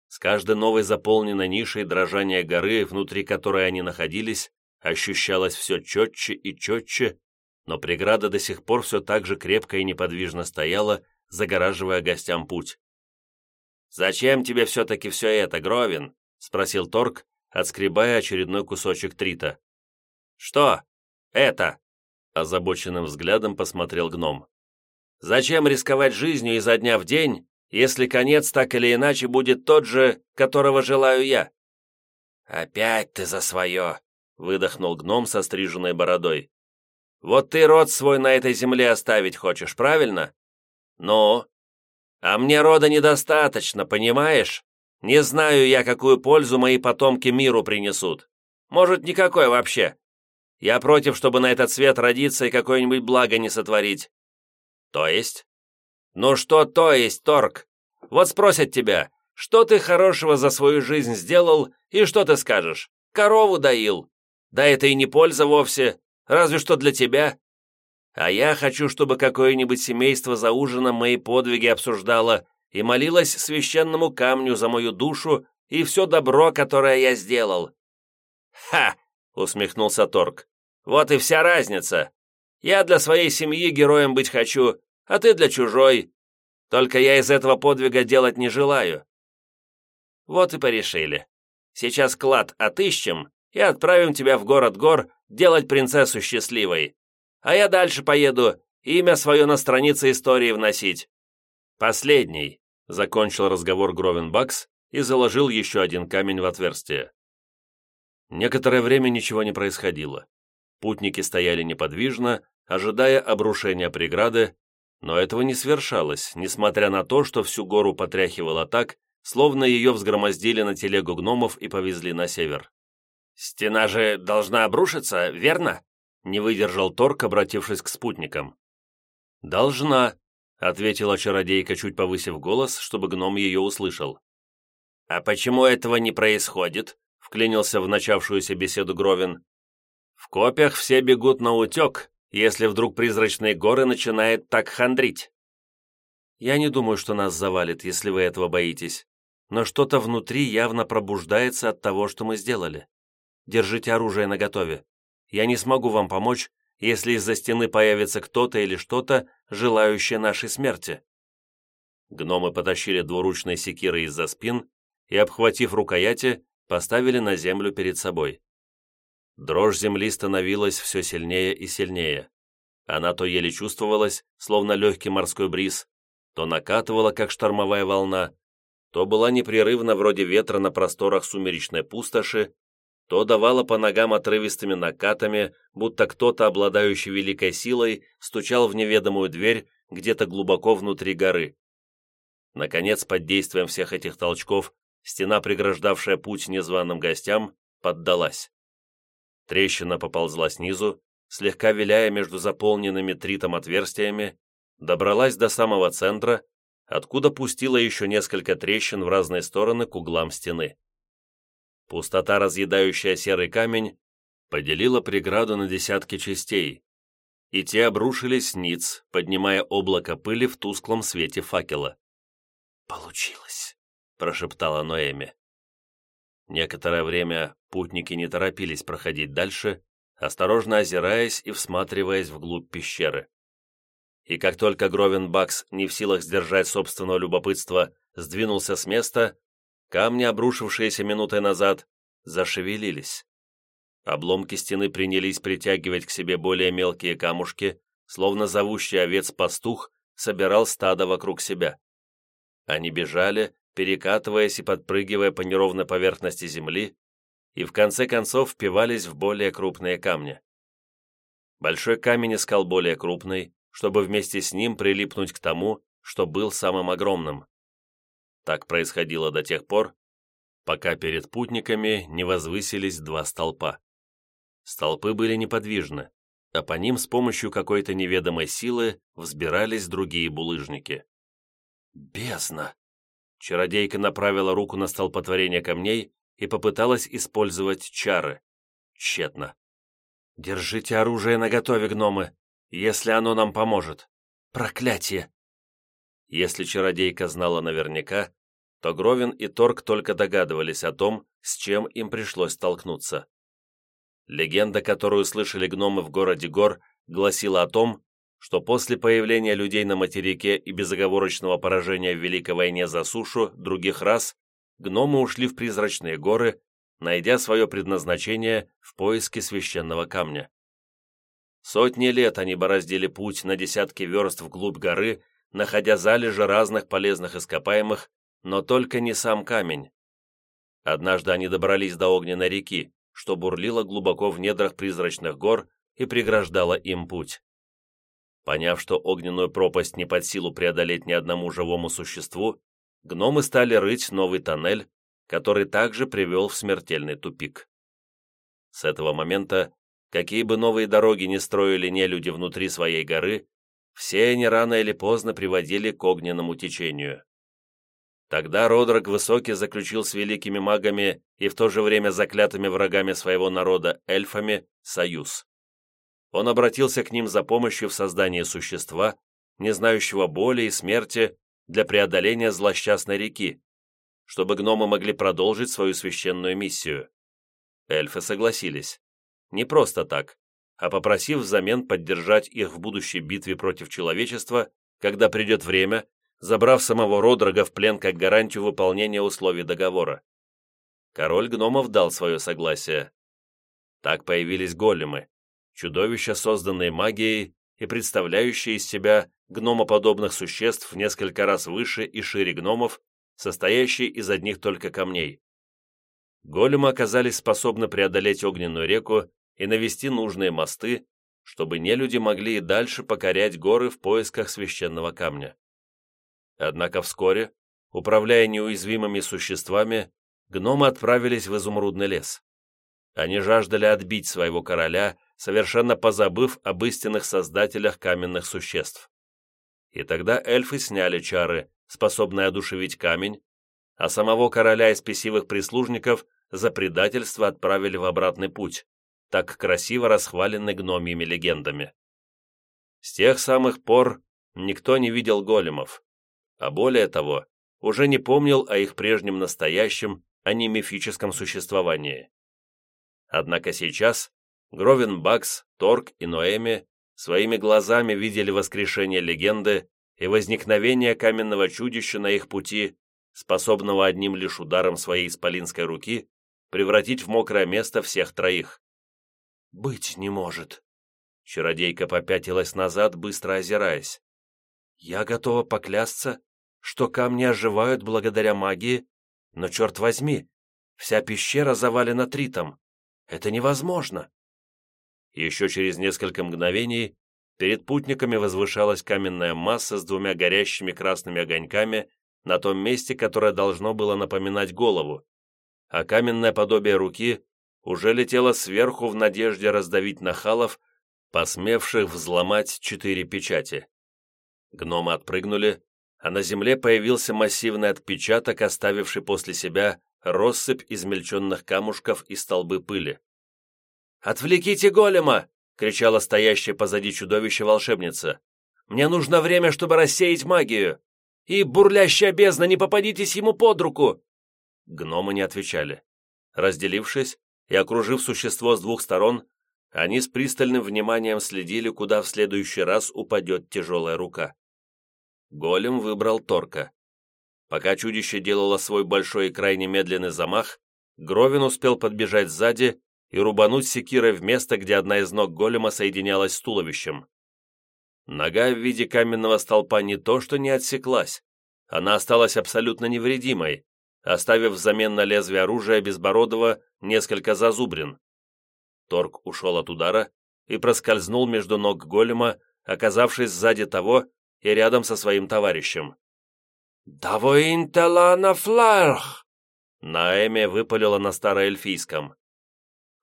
С каждой новой заполненной нишей дрожание горы, внутри которой они находились, ощущалось все четче и четче, но преграда до сих пор все так же крепко и неподвижно стояла, загораживая гостям путь. «Зачем тебе все-таки все это, Гровин?» — спросил Торг, отскребая очередной кусочек трита. «Что? Это?» — озабоченным взглядом посмотрел гном. «Зачем рисковать жизнью изо дня в день, если конец так или иначе будет тот же, которого желаю я». «Опять ты за свое!» — выдохнул гном со стриженной бородой. «Вот ты род свой на этой земле оставить хочешь, правильно? Ну? А мне рода недостаточно, понимаешь? Не знаю я, какую пользу мои потомки миру принесут. Может, никакой вообще. Я против, чтобы на этот свет родиться и какое-нибудь благо не сотворить. То есть? «Ну что то есть, Торг? Вот спросят тебя, что ты хорошего за свою жизнь сделал, и что ты скажешь? Корову доил. Да это и не польза вовсе, разве что для тебя. А я хочу, чтобы какое-нибудь семейство за ужином мои подвиги обсуждало и молилось священному камню за мою душу и все добро, которое я сделал». «Ха!» — усмехнулся Торг. «Вот и вся разница. Я для своей семьи героем быть хочу, а ты для чужой. Только я из этого подвига делать не желаю». Вот и порешили. Сейчас клад отыщем и отправим тебя в город гор делать принцессу счастливой. А я дальше поеду, имя свое на странице истории вносить. Последний, закончил разговор Гровен Бакс и заложил еще один камень в отверстие. Некоторое время ничего не происходило. Путники стояли неподвижно, ожидая обрушения преграды, Но этого не свершалось, несмотря на то, что всю гору потряхивало так, словно ее взгромоздили на телегу гномов и повезли на север. «Стена же должна обрушиться, верно?» — не выдержал Торг, обратившись к спутникам. «Должна», — ответила чародейка, чуть повысив голос, чтобы гном ее услышал. «А почему этого не происходит?» — вклинился в начавшуюся беседу Гровин. «В копьях все бегут на утек, если вдруг призрачные горы начинают так хандрить». «Я не думаю, что нас завалит, если вы этого боитесь, но что-то внутри явно пробуждается от того, что мы сделали. Держите оружие наготове. Я не смогу вам помочь, если из-за стены появится кто-то или что-то, желающее нашей смерти». Гномы потащили двуручные секиры из-за спин и, обхватив рукояти, поставили на землю перед собой. Дрожь земли становилась все сильнее и сильнее. Она то еле чувствовалась, словно легкий морской бриз, то накатывала, как штормовая волна, то была непрерывна вроде ветра на просторах сумеречной пустоши, то давала по ногам отрывистыми накатами, будто кто-то, обладающий великой силой, стучал в неведомую дверь где-то глубоко внутри горы. Наконец, под действием всех этих толчков, стена, преграждавшая путь незваным гостям, поддалась. Трещина поползла снизу, слегка виляя между заполненными тритом отверстиями, добралась до самого центра, откуда пустила еще несколько трещин в разные стороны к углам стены. Пустота, разъедающая серый камень, поделила преграду на десятки частей, и те обрушились ниц, поднимая облако пыли в тусклом свете факела. «Получилось», — прошептала Ноэми. Некоторое время путники не торопились проходить дальше, осторожно озираясь и всматриваясь вглубь пещеры. И как только Гровен Бакс, не в силах сдержать собственного любопытства, сдвинулся с места, Камни, обрушившиеся минутой назад, зашевелились. Обломки стены принялись притягивать к себе более мелкие камушки, словно зовущий овец-пастух собирал стадо вокруг себя. Они бежали, перекатываясь и подпрыгивая по неровной поверхности земли, и в конце концов впивались в более крупные камни. Большой камень искал более крупный, чтобы вместе с ним прилипнуть к тому, что был самым огромным. Так происходило до тех пор, пока перед путниками не возвысились два столпа. Столпы были неподвижны, а по ним с помощью какой-то неведомой силы взбирались другие булыжники. «Бездна!» Чародейка направила руку на столпотворение камней и попыталась использовать чары. Тщетно. «Держите оружие наготове, гномы, если оно нам поможет. Проклятие!» Если чародейка знала наверняка, то Гровин и Торг только догадывались о том, с чем им пришлось столкнуться. Легенда, которую слышали гномы в городе Гор, гласила о том, что после появления людей на материке и безоговорочного поражения в Великой войне за сушу других рас, гномы ушли в призрачные горы, найдя свое предназначение в поиске священного камня. Сотни лет они бороздили путь на десятки верст вглубь горы, находя залежи разных полезных ископаемых, но только не сам камень. Однажды они добрались до огненной реки, что бурлила глубоко в недрах призрачных гор и преграждала им путь. Поняв, что огненную пропасть не под силу преодолеть ни одному живому существу, гномы стали рыть новый тоннель, который также привел в смертельный тупик. С этого момента, какие бы новые дороги ни строили нелюди внутри своей горы, все они рано или поздно приводили к огненному течению. Тогда Родрак Высокий заключил с великими магами и в то же время заклятыми врагами своего народа, эльфами, союз. Он обратился к ним за помощью в создании существа, не знающего боли и смерти, для преодоления злосчастной реки, чтобы гномы могли продолжить свою священную миссию. Эльфы согласились. Не просто так, а попросив взамен поддержать их в будущей битве против человечества, когда придет время, забрав самого Родрога в плен как гарантию выполнения условий договора. Король гномов дал свое согласие. Так появились големы, чудовища, созданные магией и представляющие из себя гномоподобных существ в несколько раз выше и шире гномов, состоящие из одних только камней. Големы оказались способны преодолеть огненную реку и навести нужные мосты, чтобы нелюди могли и дальше покорять горы в поисках священного камня. Однако вскоре, управляя неуязвимыми существами, гномы отправились в изумрудный лес. Они жаждали отбить своего короля, совершенно позабыв об истинных создателях каменных существ. И тогда эльфы сняли чары, способные одушевить камень, а самого короля и спесивых прислужников за предательство отправили в обратный путь, так красиво расхваленный гномьими легендами. С тех самых пор никто не видел големов, а более того, уже не помнил о их прежнем настоящем, а не мифическом существовании. Однако сейчас Гровин Бакс, Торг и Ноэми своими глазами видели воскрешение легенды и возникновение каменного чудища на их пути, способного одним лишь ударом своей исполинской руки превратить в мокрое место всех троих. «Быть не может!» Чародейка попятилась назад, быстро озираясь. «Я готова поклясться, что камни оживают благодаря магии, но, черт возьми, вся пещера завалена тритом. Это невозможно!» Еще через несколько мгновений перед путниками возвышалась каменная масса с двумя горящими красными огоньками на том месте, которое должно было напоминать голову, а каменное подобие руки уже летело сверху в надежде раздавить нахалов, посмевших взломать четыре печати. Гномы отпрыгнули, а на земле появился массивный отпечаток, оставивший после себя россыпь измельченных камушков и столбы пыли. «Отвлеките голема!» — кричала стоящая позади чудовища волшебница. «Мне нужно время, чтобы рассеять магию! И, бурлящая бездна, не попадитесь ему под руку!» Гномы не отвечали. Разделившись и окружив существо с двух сторон, они с пристальным вниманием следили, куда в следующий раз упадет тяжелая рука. Голем выбрал Торка. Пока чудище делало свой большой и крайне медленный замах, Гровин успел подбежать сзади и рубануть секирой в место, где одна из ног голема соединялась с туловищем. Нога в виде каменного столпа не то что не отсеклась, она осталась абсолютно невредимой, оставив взамен на лезвие оружия Безбородова несколько зазубрин. Торг ушел от удара и проскользнул между ног голема, оказавшись сзади того и рядом со своим товарищем. «Давоинтелана фларх!» Наэме выпалила на староэльфийском.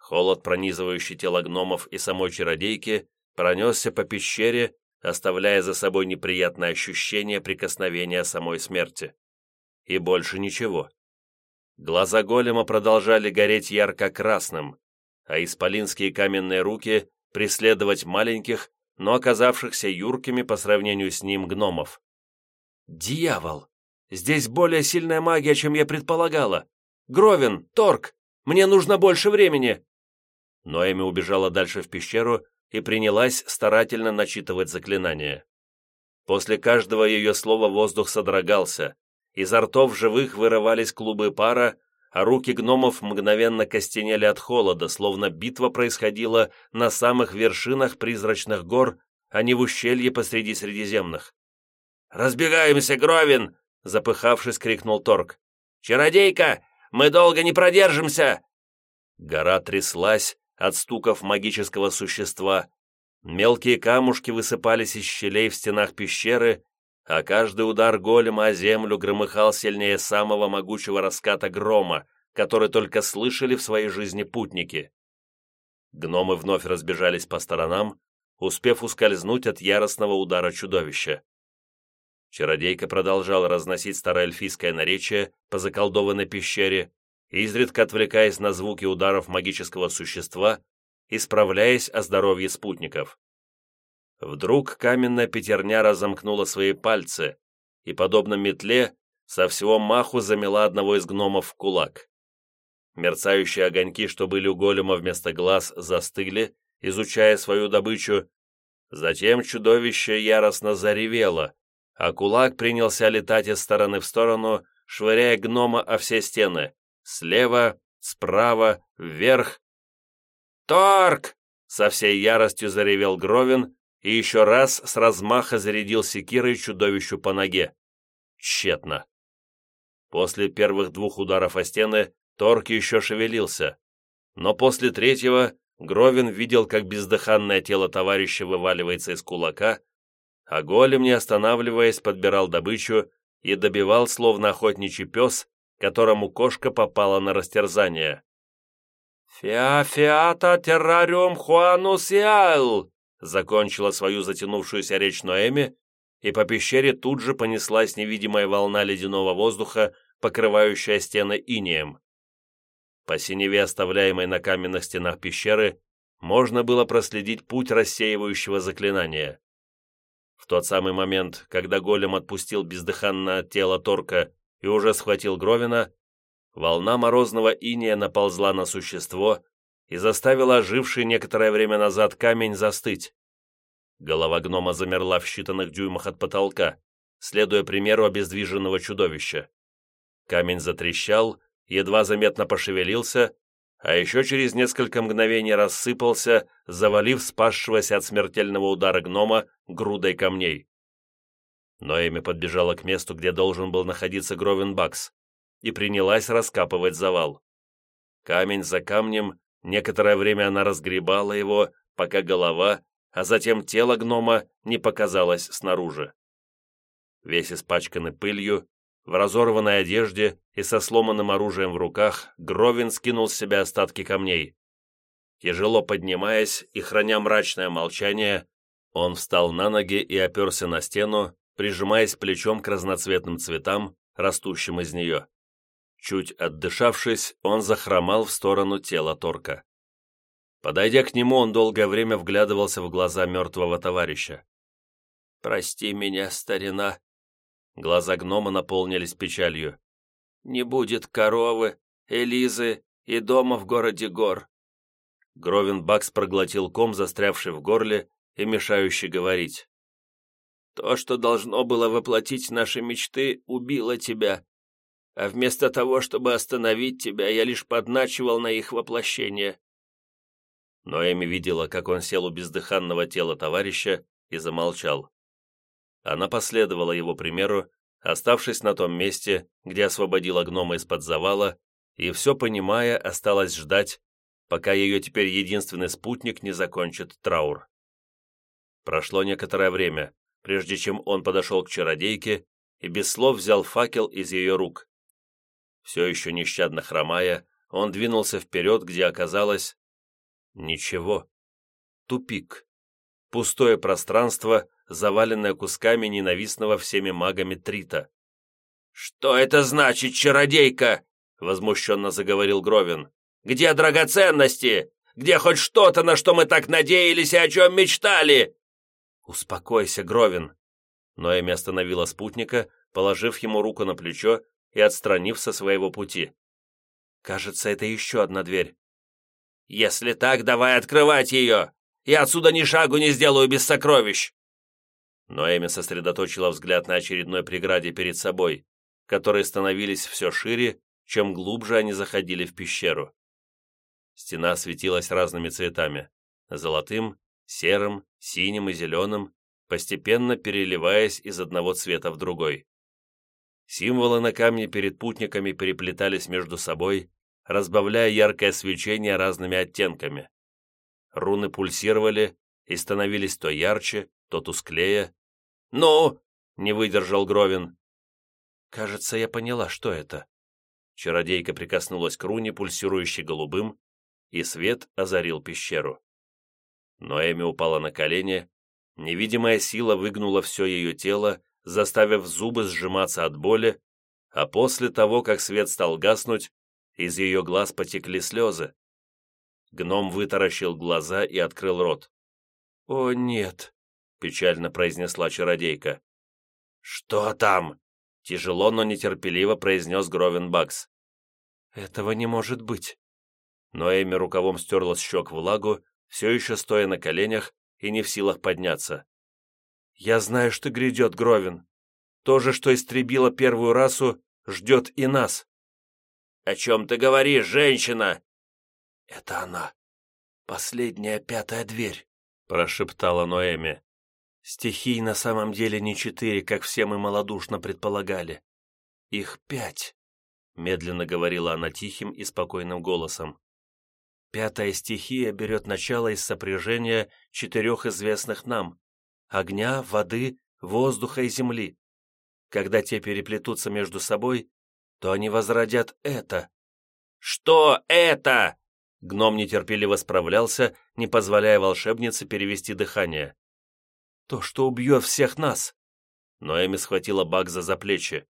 Холод, пронизывающий тело гномов и самой чародейки, пронесся по пещере, оставляя за собой неприятное ощущение прикосновения самой смерти. И больше ничего. Глаза голема продолжали гореть ярко-красным, а исполинские каменные руки преследовать маленьких, но оказавшихся юркими по сравнению с ним гномов. «Дьявол! Здесь более сильная магия, чем я предполагала! Гровин, Торг, мне нужно больше времени!» Ноэми убежала дальше в пещеру и принялась старательно начитывать заклинания. После каждого ее слова воздух содрогался, изо ртов живых вырывались клубы пара, а руки гномов мгновенно костенели от холода, словно битва происходила на самых вершинах призрачных гор, а не в ущелье посреди Средиземных. «Разбегаемся, Гровин!» — запыхавшись, крикнул Торг. «Чародейка, мы долго не продержимся!» Гора тряслась, от стуков магического существа. Мелкие камушки высыпались из щелей в стенах пещеры, а каждый удар голема о землю громыхал сильнее самого могучего раската грома, который только слышали в своей жизни путники. Гномы вновь разбежались по сторонам, успев ускользнуть от яростного удара чудовища. Чародейка продолжала разносить староэльфийское наречие по заколдованной пещере, изредка отвлекаясь на звуки ударов магического существа, исправляясь о здоровье спутников. Вдруг каменная пятерня разомкнула свои пальцы и, подобно метле, со всего маху замела одного из гномов в кулак. Мерцающие огоньки, что были у голема вместо глаз, застыли, изучая свою добычу. Затем чудовище яростно заревело, а кулак принялся летать из стороны в сторону, швыряя гнома о все стены. Слева, справа, вверх. «Торг!» — со всей яростью заревел Гровин и еще раз с размаха зарядил секирой чудовищу по ноге. Тщетно. После первых двух ударов о стены Торг еще шевелился, но после третьего Гровин видел, как бездыханное тело товарища вываливается из кулака, а голем, не останавливаясь, подбирал добычу и добивал, словно охотничий пес, которому кошка попала на растерзание. «Фиа-фиата террариум хуанус ял!» закончила свою затянувшуюся речь Ноэми, и по пещере тут же понеслась невидимая волна ледяного воздуха, покрывающая стены инеем. По синеве, оставляемой на каменных стенах пещеры, можно было проследить путь рассеивающего заклинания. В тот самый момент, когда голем отпустил бездыханное тело Торка и уже схватил Гровина, волна морозного иния наползла на существо и заставила оживший некоторое время назад камень застыть. Голова гнома замерла в считанных дюймах от потолка, следуя примеру обездвиженного чудовища. Камень затрещал, едва заметно пошевелился, а еще через несколько мгновений рассыпался, завалив спасшегося от смертельного удара гнома грудой камней. Ноэми подбежала к месту, где должен был находиться Гровен Бакс, и принялась раскапывать завал. Камень за камнем, некоторое время она разгребала его, пока голова, а затем тело гнома не показалось снаружи. Весь испачканный пылью, в разорванной одежде и со сломанным оружием в руках, Гровин скинул с себя остатки камней. Тяжело поднимаясь и храня мрачное молчание, он встал на ноги и оперся на стену, прижимаясь плечом к разноцветным цветам, растущим из нее. Чуть отдышавшись, он захромал в сторону тела Торка. Подойдя к нему, он долгое время вглядывался в глаза мертвого товарища. «Прости меня, старина», Глаза гнома наполнились печалью. «Не будет коровы, Элизы и дома в городе гор». Гровин Бакс проглотил ком, застрявший в горле и мешающий говорить. «То, что должно было воплотить наши мечты, убило тебя. А вместо того, чтобы остановить тебя, я лишь подначивал на их воплощение». Но Эми видела, как он сел у бездыханного тела товарища и замолчал. Она последовала его примеру, оставшись на том месте, где освободила гнома из-под завала, и все понимая, осталась ждать, пока ее теперь единственный спутник не закончит траур. Прошло некоторое время, прежде чем он подошел к чародейке и без слов взял факел из ее рук. Все еще нещадно хромая, он двинулся вперед, где оказалось... Ничего. Тупик. Пустое пространство, заваленная кусками ненавистного всеми магами Трита. «Что это значит, чародейка?» — возмущенно заговорил Гровин. «Где драгоценности? Где хоть что-то, на что мы так надеялись и о чем мечтали?» «Успокойся, Гровин!» Ноэми остановила спутника, положив ему руку на плечо и отстранив со своего пути. «Кажется, это еще одна дверь». «Если так, давай открывать ее! Я отсюда ни шагу не сделаю без сокровищ!» Но Эми сосредоточила взгляд на очередной преграде перед собой, которые становились все шире, чем глубже они заходили в пещеру. Стена светилась разными цветами – золотым, серым, синим и зеленым, постепенно переливаясь из одного цвета в другой. Символы на камне перед путниками переплетались между собой, разбавляя яркое свечение разными оттенками. Руны пульсировали и становились то ярче, то тусклее. «Ну!» — не выдержал Гровин. «Кажется, я поняла, что это». Чародейка прикоснулась к руне, пульсирующей голубым, и свет озарил пещеру. Но Эми упала на колени, невидимая сила выгнула все ее тело, заставив зубы сжиматься от боли, а после того, как свет стал гаснуть, из ее глаз потекли слезы. Гном вытаращил глаза и открыл рот. «О, нет!» — печально произнесла чародейка. «Что там?» — тяжело, но нетерпеливо произнес Гровен Бакс. «Этого не может быть». Но Эми рукавом стерла с щек влагу, все еще стоя на коленях и не в силах подняться. «Я знаю, что грядет, Гровен. То же, что истребило первую расу, ждет и нас». «О чем ты говоришь, женщина?» «Это она. Последняя пятая дверь», — прошептала Ноэми. Стихий на самом деле не четыре, как все мы малодушно предполагали. Их пять, — медленно говорила она тихим и спокойным голосом. Пятая стихия берет начало из сопряжения четырех известных нам – огня, воды, воздуха и земли. Когда те переплетутся между собой, то они возродят это. «Что это?» Гном нетерпеливо справлялся, не позволяя волшебнице перевести дыхание. «То, что убьет всех нас!» Ноэми схватила Багза за плечи.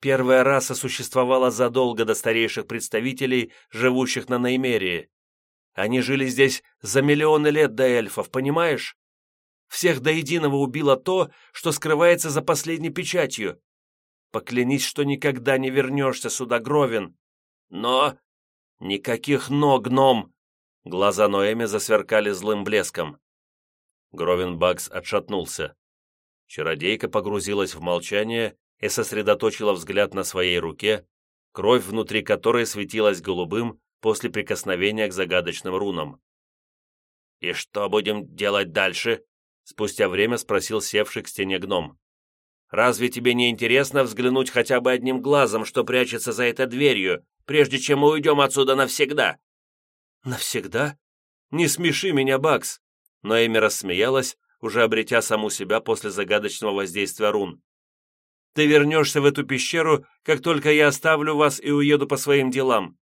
Первая раса существовала задолго до старейших представителей, живущих на Неймерии. Они жили здесь за миллионы лет до эльфов, понимаешь? Всех до единого убило то, что скрывается за последней печатью. Поклянись, что никогда не вернешься сюда, Гровин. Но... Никаких «но», гном! Глаза Ноэми засверкали злым блеском. Гровин Бакс отшатнулся. Чародейка погрузилась в молчание и сосредоточила взгляд на своей руке, кровь внутри которой светилась голубым, после прикосновения к загадочным рунам. «И что будем делать дальше?» Спустя время спросил севший к стене гном. «Разве тебе не интересно взглянуть хотя бы одним глазом, что прячется за этой дверью, прежде чем мы уйдем отсюда навсегда?» «Навсегда? Не смеши меня, Бакс!» Но Эми рассмеялась, уже обретя саму себя после загадочного воздействия рун. «Ты вернешься в эту пещеру, как только я оставлю вас и уеду по своим делам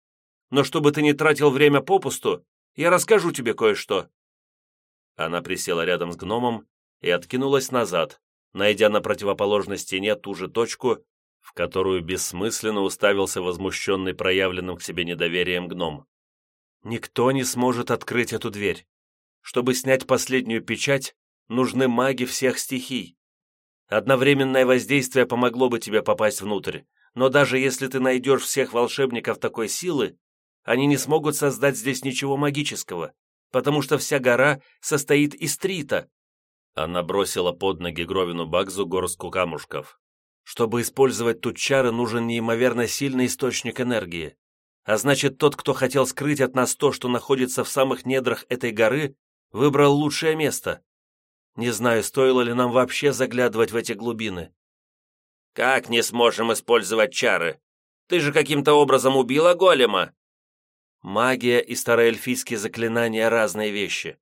но чтобы ты не тратил время попусту, я расскажу тебе кое-что». Она присела рядом с гномом и откинулась назад, найдя на противоположной стене ту же точку, в которую бессмысленно уставился возмущенный проявленным к себе недоверием гном. «Никто не сможет открыть эту дверь. Чтобы снять последнюю печать, нужны маги всех стихий. Одновременное воздействие помогло бы тебе попасть внутрь, но даже если ты найдешь всех волшебников такой силы, они не смогут создать здесь ничего магического, потому что вся гора состоит из трита». Она бросила под ноги Гровину Багзу горстку камушков. «Чтобы использовать тут чары, нужен неимоверно сильный источник энергии. А значит, тот, кто хотел скрыть от нас то, что находится в самых недрах этой горы, выбрал лучшее место. Не знаю, стоило ли нам вообще заглядывать в эти глубины». «Как не сможем использовать чары? Ты же каким-то образом убила голема!» Магия и староэльфийские заклинания – разные вещи.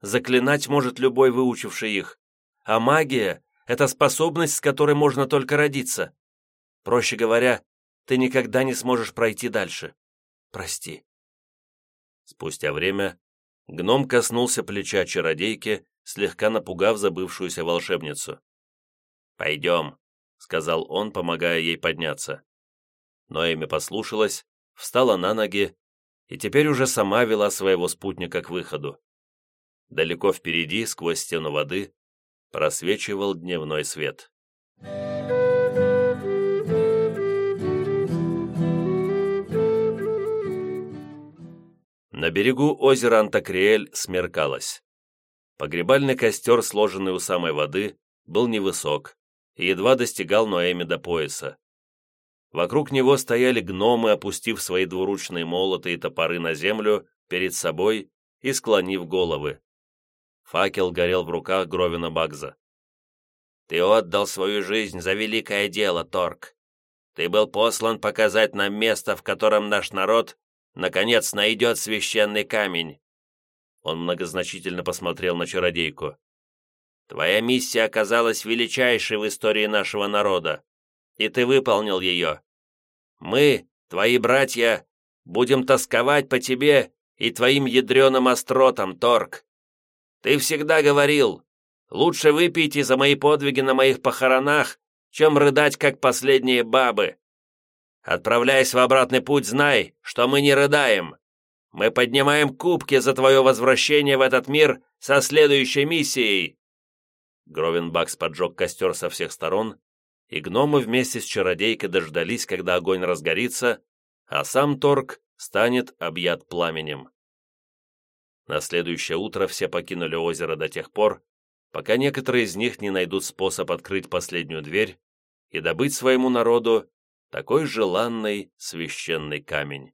Заклинать может любой, выучивший их. А магия – это способность, с которой можно только родиться. Проще говоря, ты никогда не сможешь пройти дальше. Прости. Спустя время гном коснулся плеча чародейки, слегка напугав забывшуюся волшебницу. «Пойдем», — сказал он, помогая ей подняться. Но Эми послушалась, встала на ноги и теперь уже сама вела своего спутника к выходу. Далеко впереди, сквозь стену воды, просвечивал дневной свет. На берегу озера Антакриэль смеркалось. Погребальный костер, сложенный у самой воды, был невысок и едва достигал Ноэми до пояса. Вокруг него стояли гномы, опустив свои двуручные молоты и топоры на землю перед собой и склонив головы. Факел горел в руках Гровина Багза. «Ты отдал свою жизнь за великое дело, Торг. Ты был послан показать нам место, в котором наш народ, наконец, найдет священный камень». Он многозначительно посмотрел на чародейку. «Твоя миссия оказалась величайшей в истории нашего народа, и ты выполнил ее. Мы, твои братья, будем тосковать по тебе и твоим ядреным остротам, Торг. Ты всегда говорил, лучше выпейте за мои подвиги на моих похоронах, чем рыдать, как последние бабы. Отправляясь в обратный путь, знай, что мы не рыдаем. Мы поднимаем кубки за твое возвращение в этот мир со следующей миссией». Гровенбакс поджег костер со всех сторон, и гномы вместе с чародейкой дождались, когда огонь разгорится, а сам торг станет объят пламенем. На следующее утро все покинули озеро до тех пор, пока некоторые из них не найдут способ открыть последнюю дверь и добыть своему народу такой желанный священный камень.